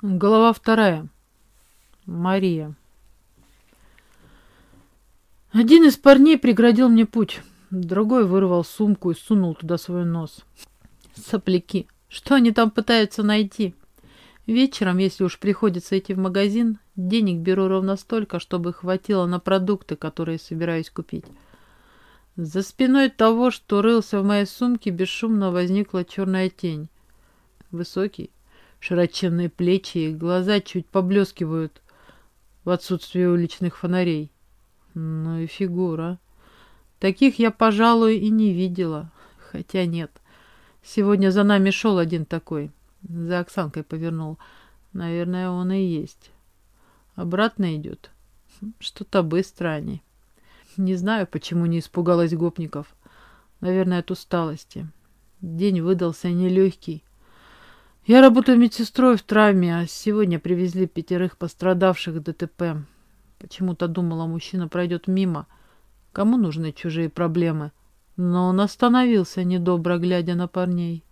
Голова вторая. Мария. Один из парней преградил мне путь, другой вырвал сумку и сунул туда свой нос. Сопляки. Что они там пытаются найти? Вечером, если уж приходится идти в магазин, денег беру ровно столько, чтобы хватило на продукты, которые собираюсь купить. За спиной того, что рылся в моей сумке, бесшумно возникла черная тень. Высокий, Широченные плечи и глаза чуть поблескивают в отсутствии уличных фонарей. Ну и фигура. Таких я, пожалуй, и не видела. Хотя нет. Сегодня за нами шел один такой. За Оксанкой повернул. Наверное, он и есть. Обратно идет. Что-то быстро они. Не знаю, почему не испугалась гопников. Наверное, от усталости. День выдался нелегкий. Я работаю медсестрой в травме, а сегодня привезли пятерых пострадавших ДТП. Почему-то думала, мужчина пройдет мимо. Кому нужны чужие проблемы? Но он остановился, недобро глядя на парней.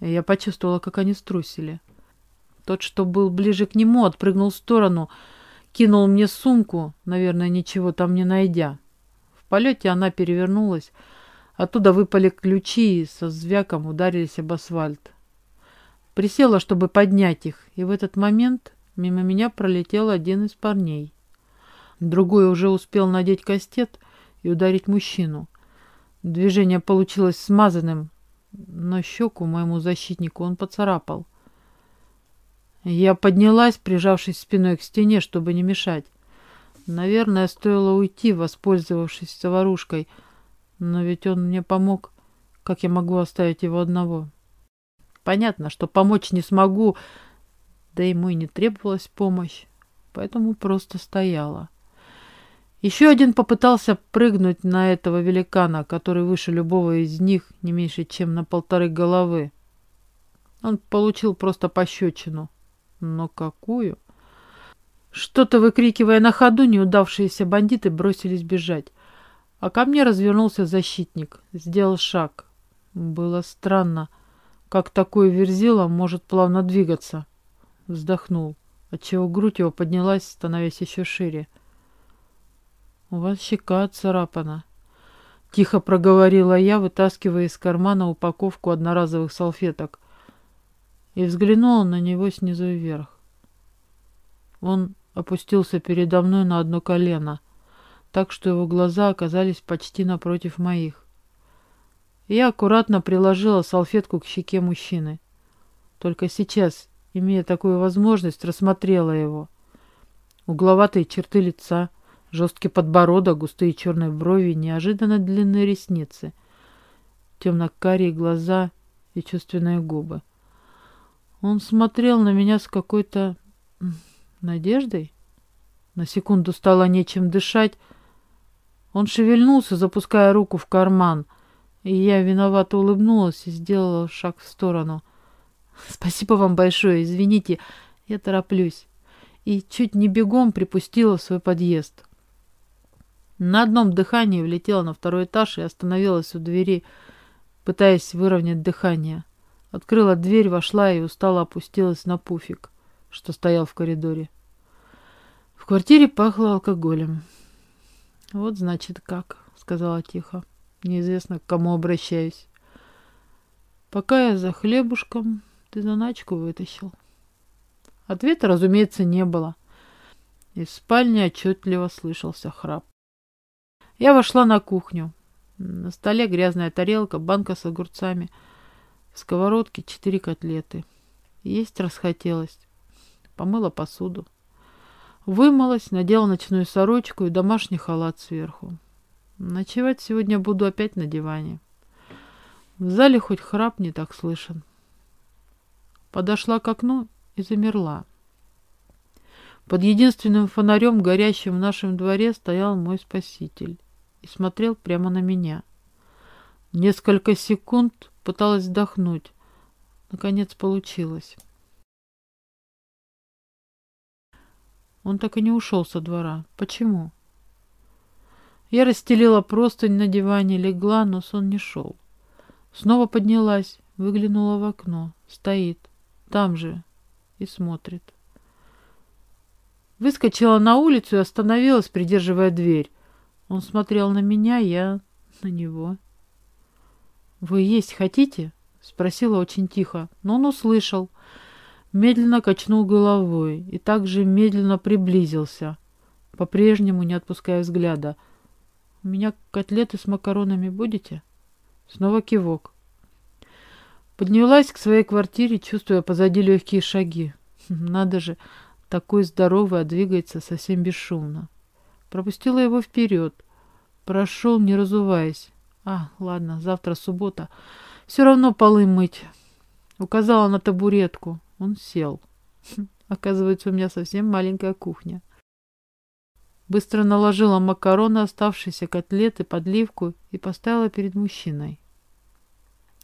Я почувствовала, как они струсили. Тот, что был ближе к нему, отпрыгнул в сторону, кинул мне сумку, наверное, ничего там не найдя. В полете она перевернулась, Оттуда выпали ключи и со звяком ударились об асфальт. Присела, чтобы поднять их, и в этот момент мимо меня пролетел один из парней. Другой уже успел надеть кастет и ударить мужчину. Движение получилось смазанным, но щеку моему защитнику он поцарапал. Я поднялась, прижавшись спиной к стене, чтобы не мешать. Наверное, стоило уйти, воспользовавшись заварушкой — но ведь он мне помог. Как я могу оставить его одного? Понятно, что помочь не смогу, да ему и не требовалась помощь, поэтому просто стояла. Еще один попытался прыгнуть на этого великана, который выше любого из них не меньше, чем на полторы головы. Он получил просто пощечину. Но какую? Что-то выкрикивая на ходу, неудавшиеся бандиты бросились бежать. А ко мне развернулся защитник, сделал шаг. Было странно, как такой верзила может плавно двигаться. Вздохнул, отчего грудь его поднялась, становясь еще шире. «У вас щека царапана», — тихо проговорила я, вытаскивая из кармана упаковку одноразовых салфеток, и взглянула на него снизу вверх. Он опустился передо мной на одно колено — так что его глаза оказались почти напротив моих. Я аккуратно приложила салфетку к щеке мужчины. Только сейчас, имея такую возможность, рассмотрела его. Угловатые черты лица, жесткий подбородок, густые черные брови, неожиданно длинные ресницы, темно-карие глаза и чувственные губы. Он смотрел на меня с какой-то надеждой. На секунду стало нечем дышать, он шевельнулся, запуская руку в карман, и я виновато улыбнулась и сделала шаг в сторону. «Спасибо вам большое, извините, я тороплюсь». И чуть не бегом припустила в свой подъезд. На одном дыхании влетела на второй этаж и остановилась у двери, пытаясь выровнять дыхание. Открыла дверь, вошла и устало опустилась на пуфик, что стоял в коридоре. В квартире пахло алкоголем. «Вот, значит, как», — сказала тихо. «Неизвестно, к кому обращаюсь. Пока я за хлебушком, ты заначку вытащил». Ответа, разумеется, не было. Из спальни отчетливо слышался храп. Я вошла на кухню. На столе грязная тарелка, банка с огурцами. В сковородке четыре котлеты. Есть расхотелось. Помыла посуду. Вымылась, надела ночную сорочку и домашний халат сверху. Ночевать сегодня буду опять на диване. В зале хоть храп не так слышен. Подошла к окну и замерла. Под единственным фонарем, горящим в нашем дворе, стоял мой спаситель и смотрел прямо на меня. Несколько секунд пыталась вдохнуть. Наконец получилось. Он так и не ушел со двора. Почему? Я расстелила простынь на диване, легла, но сон не шел. Снова поднялась, выглянула в окно. Стоит. Там же, и смотрит. Выскочила на улицу и остановилась, придерживая дверь. Он смотрел на меня, я на него. «Вы есть хотите?» — спросила очень тихо, но он услышал. Медленно качнул головой и также медленно приблизился, по-прежнему не отпуская взгляда. «У меня котлеты с макаронами будете?» Снова кивок. Поднялась к своей квартире, чувствуя позади легкие шаги. Надо же, такой здоровый, а двигается совсем бесшумно. Пропустила его вперед. Прошел, не разуваясь. А, ладно, завтра суббота. Все равно полы мыть. Указала на табуретку. Он сел. Оказывается, у меня совсем маленькая кухня. Быстро наложила макароны, оставшиеся котлеты, подливку и поставила перед мужчиной.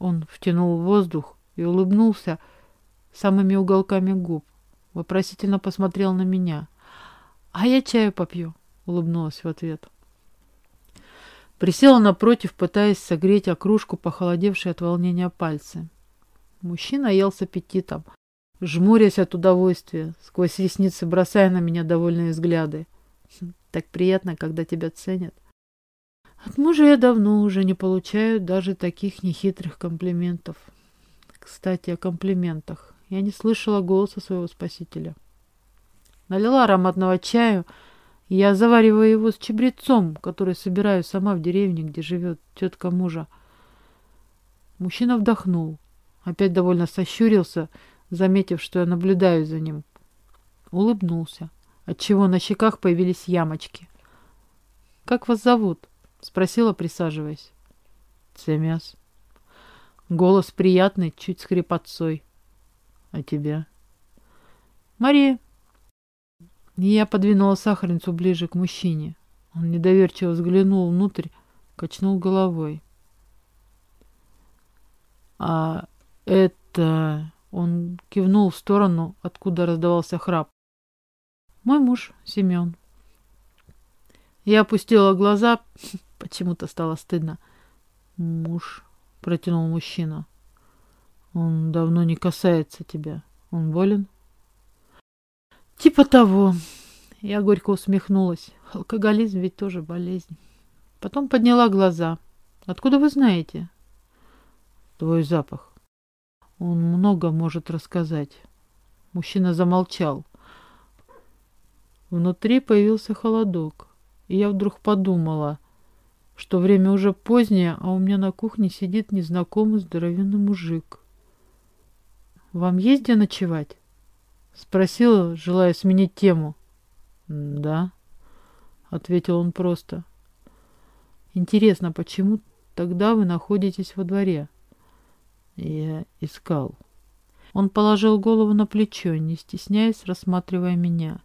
Он втянул воздух и улыбнулся самыми уголками губ. Вопросительно посмотрел на меня. «А я чаю попью», — улыбнулась в ответ. Присела напротив, пытаясь согреть окружку, похолодевшие от волнения пальцы. Мужчина ел с аппетитом, жмурясь от удовольствия, сквозь ресницы бросая на меня довольные взгляды. Так приятно, когда тебя ценят. От мужа я давно уже не получаю даже таких нехитрых комплиментов. Кстати, о комплиментах. Я не слышала голоса своего спасителя. Налила ароматного чаю, я завариваю его с чебрецом, который собираю сама в деревне, где живет тетка мужа. Мужчина вдохнул, опять довольно сощурился, заметив, что я наблюдаю за ним. Улыбнулся, отчего на щеках появились ямочки. «Как вас зовут?» — спросила, присаживаясь. «Цемяс». Голос приятный, чуть скрипотцой. «А тебя?» «Мария». Я подвинула сахарницу ближе к мужчине. Он недоверчиво взглянул внутрь, качнул головой. «А это...» Он кивнул в сторону, откуда раздавался храп. «Мой муж, Семен». Я опустила глаза, почему-то стало стыдно. «Муж», — протянул мужчина. «Он давно не касается тебя. Он болен?» «Типа того». Я горько усмехнулась. Алкоголизм ведь тоже болезнь. Потом подняла глаза. «Откуда вы знаете?» «Твой запах. Он много может рассказать». Мужчина замолчал. Внутри появился холодок. И я вдруг подумала, что время уже позднее, а у меня на кухне сидит незнакомый здоровенный мужик. «Вам есть где ночевать?» Спросила, желая сменить тему. «Да», — ответил он просто. «Интересно, почему тогда вы находитесь во дворе?» Я искал. Он положил голову на плечо, не стесняясь, рассматривая меня.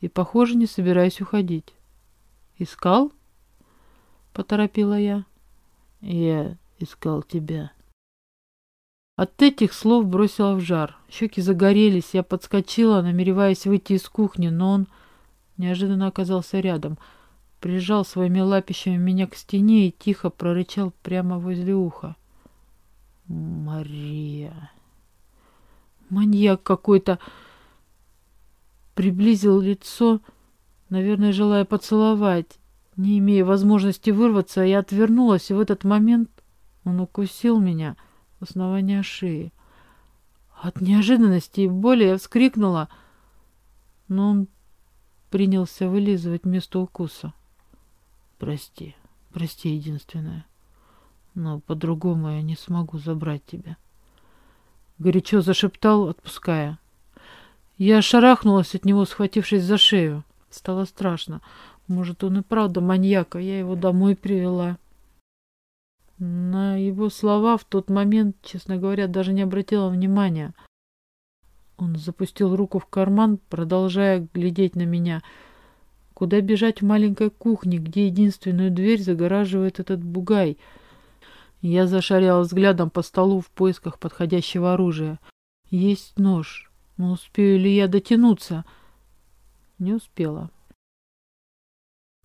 И, похоже, не собираясь уходить. «Искал?» — поторопила я. «Я искал тебя». От этих слов бросила в жар. Щеки загорелись, я подскочила, намереваясь выйти из кухни, но он неожиданно оказался рядом. Прижал своими лапищами меня к стене и тихо прорычал прямо возле уха. «Мария!» Маньяк какой-то приблизил лицо, наверное, желая поцеловать. Не имея возможности вырваться, я отвернулась, и в этот момент он укусил меня в основание шеи. От неожиданности и боли я вскрикнула, но он принялся вылизывать место укуса. «Прости, прости, единственное, но по-другому я не смогу забрать тебя». Горячо зашептал, отпуская. Я шарахнулась от него, схватившись за шею. Стало страшно. Может, он и правда маньяк, а я его домой привела. На его слова в тот момент, честно говоря, даже не обратила внимания. Он запустил руку в карман, продолжая глядеть на меня. Куда бежать в маленькой кухне, где единственную дверь загораживает этот бугай? Я зашаряла взглядом по столу в поисках подходящего оружия. Есть нож, но успею ли я дотянуться? Не успела.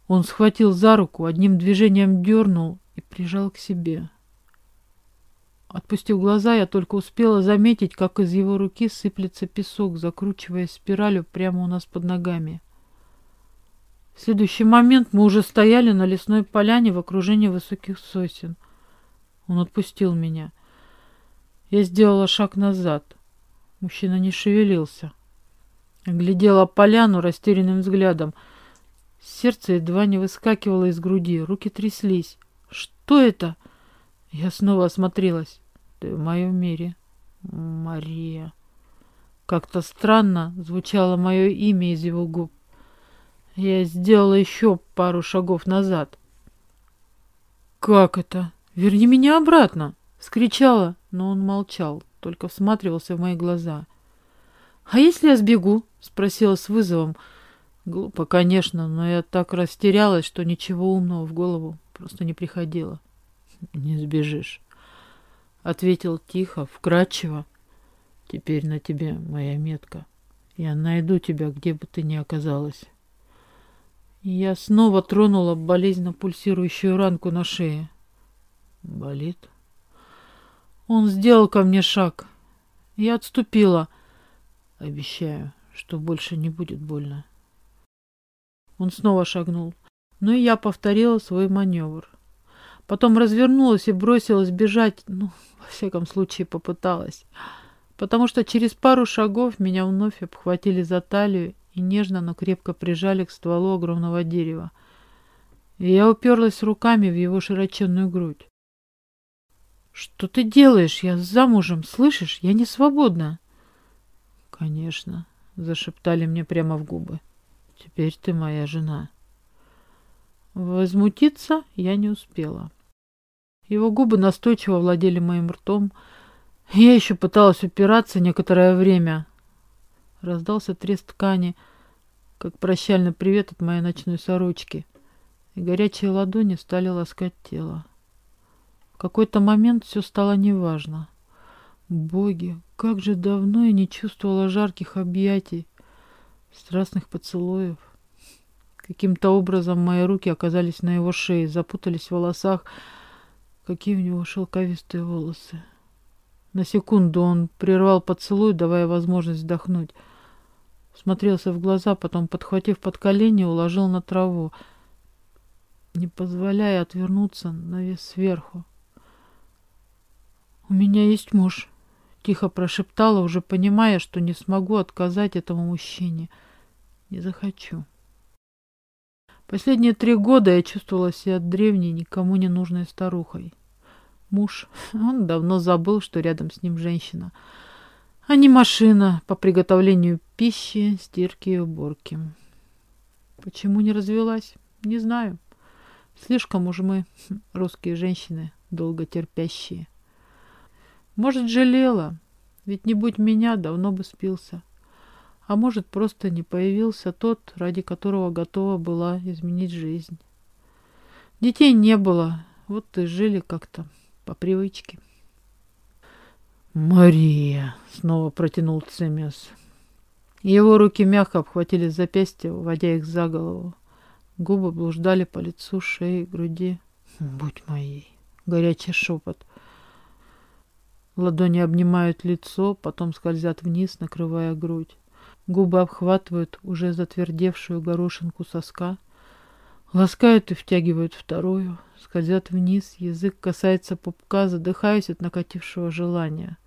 Он схватил за руку, одним движением дернул и прижал к себе. Отпустив глаза, я только успела заметить, как из его руки сыплется песок, закручивая спиралью прямо у нас под ногами. В следующий момент мы уже стояли на лесной поляне в окружении высоких сосен. Он отпустил меня. Я сделала шаг назад. Мужчина не шевелился. Глядела поляну растерянным взглядом. Сердце едва не выскакивало из груди, руки тряслись. «Что это?» Я снова осмотрелась. «Ты в моем мире, Мария». Как-то странно звучало мое имя из его губ. Я сделала еще пару шагов назад. «Как это? Верни меня обратно!» — скричала, но он молчал, только всматривался в мои глаза. «А если я сбегу?» — спросила с вызовом. Глупо, конечно, но я так растерялась, что ничего умного в голову просто не приходило. «Не сбежишь», — ответил тихо, вкрадчиво. «Теперь на тебе моя метка. Я найду тебя, где бы ты ни оказалась». Я снова тронула болезненно пульсирующую ранку на шее. «Болит?» Он сделал ко мне шаг. Я отступила. Обещаю, что больше не будет больно. Он снова шагнул, но и я повторила свой маневр. Потом развернулась и бросилась бежать, ну, во всяком случае, попыталась. Потому что через пару шагов меня вновь обхватили за талию и нежно, но крепко прижали к стволу огромного дерева. И я уперлась руками в его широченную грудь. «Что ты делаешь? Я замужем, слышишь? Я не свободна!» «Конечно», — зашептали мне прямо в губы. «Теперь ты моя жена». Возмутиться я не успела. Его губы настойчиво владели моим ртом. Я еще пыталась упираться некоторое время. Раздался треск ткани, как прощальный привет от моей ночной сорочки, и горячие ладони стали ласкать тело. В какой-то момент все стало неважно. Боги, как же давно я не чувствовала жарких объятий, страстных поцелуев. Каким-то образом мои руки оказались на его шее, запутались в волосах. Какие у него шелковистые волосы. На секунду он прервал поцелуй, давая возможность вдохнуть. Смотрелся в глаза, потом, подхватив под колени, уложил на траву, не позволяя отвернуться на вес сверху. «У меня есть муж», — тихо прошептала, уже понимая, что не смогу отказать этому мужчине. Не захочу. Последние три года я чувствовала себя древней, никому не нужной старухой. Муж, он давно забыл, что рядом с ним женщина, а не машина по приготовлению пищи, стирки и уборки. Почему не развелась? Не знаю. Слишком уж мы, русские женщины, долго терпящие. Может, жалела, ведь не будь меня, давно бы спился. А может, просто не появился тот, ради которого готова была изменить жизнь. Детей не было, вот и жили как-то по привычке. «Мария!» — снова протянул Цемес. Его руки мягко обхватили запястья, уводя их за голову. Губы блуждали по лицу, шее, груди. «Будь моей!» — горячий шепот — Ладони обнимают лицо, потом скользят вниз, накрывая грудь. Губы обхватывают уже затвердевшую горошинку соска, ласкают и втягивают вторую, скользят вниз, язык касается пупка, задыхаясь от накатившего желания.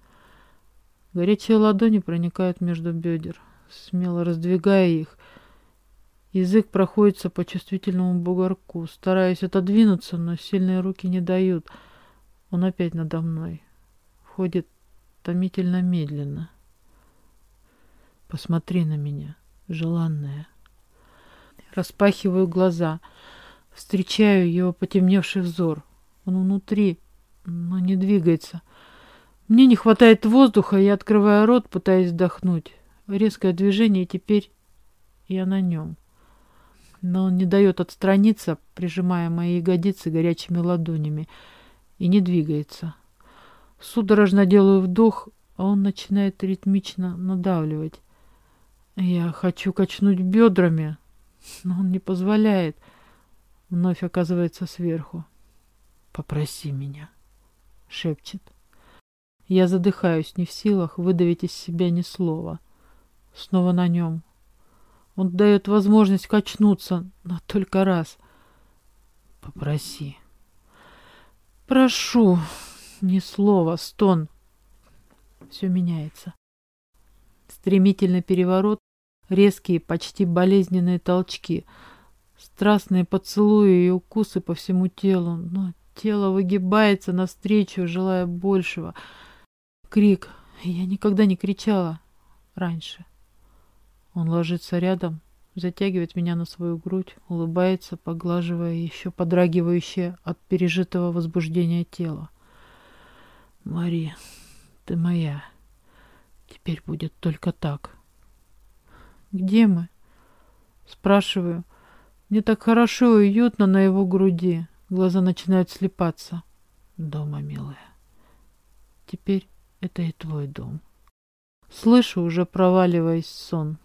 Горячие ладони проникают между бедер, смело раздвигая их. Язык проходится по чувствительному бугорку, стараясь отодвинуться, но сильные руки не дают. Он опять надо мной входит томительно медленно. Посмотри на меня, желанная. Распахиваю глаза, встречаю его потемневший взор. Он внутри, но не двигается. Мне не хватает воздуха, я открываю рот, пытаясь вдохнуть. Резкое движение, и теперь я на нем. Но он не дает отстраниться, прижимая мои ягодицы горячими ладонями, и не двигается. Судорожно делаю вдох, а он начинает ритмично надавливать. Я хочу качнуть бедрами, но он не позволяет. Вновь оказывается сверху. «Попроси меня», — шепчет. Я задыхаюсь, не в силах выдавить из себя ни слова. Снова на нем. Он дает возможность качнуться, но только раз. Попроси. Прошу. Ни слова, стон. Все меняется. Стремительный переворот, резкие, почти болезненные толчки, страстные поцелуи и укусы по всему телу, но тело выгибается навстречу, желая большего. Крик. Я никогда не кричала раньше. Он ложится рядом, затягивает меня на свою грудь, улыбается, поглаживая еще подрагивающее от пережитого возбуждения тело. Мари, ты моя. Теперь будет только так. Где мы? Спрашиваю. Мне так хорошо и уютно на его груди. Глаза начинают слепаться. Дома, милая. Теперь это и твой дом. Слышу, уже проваливаясь в сон.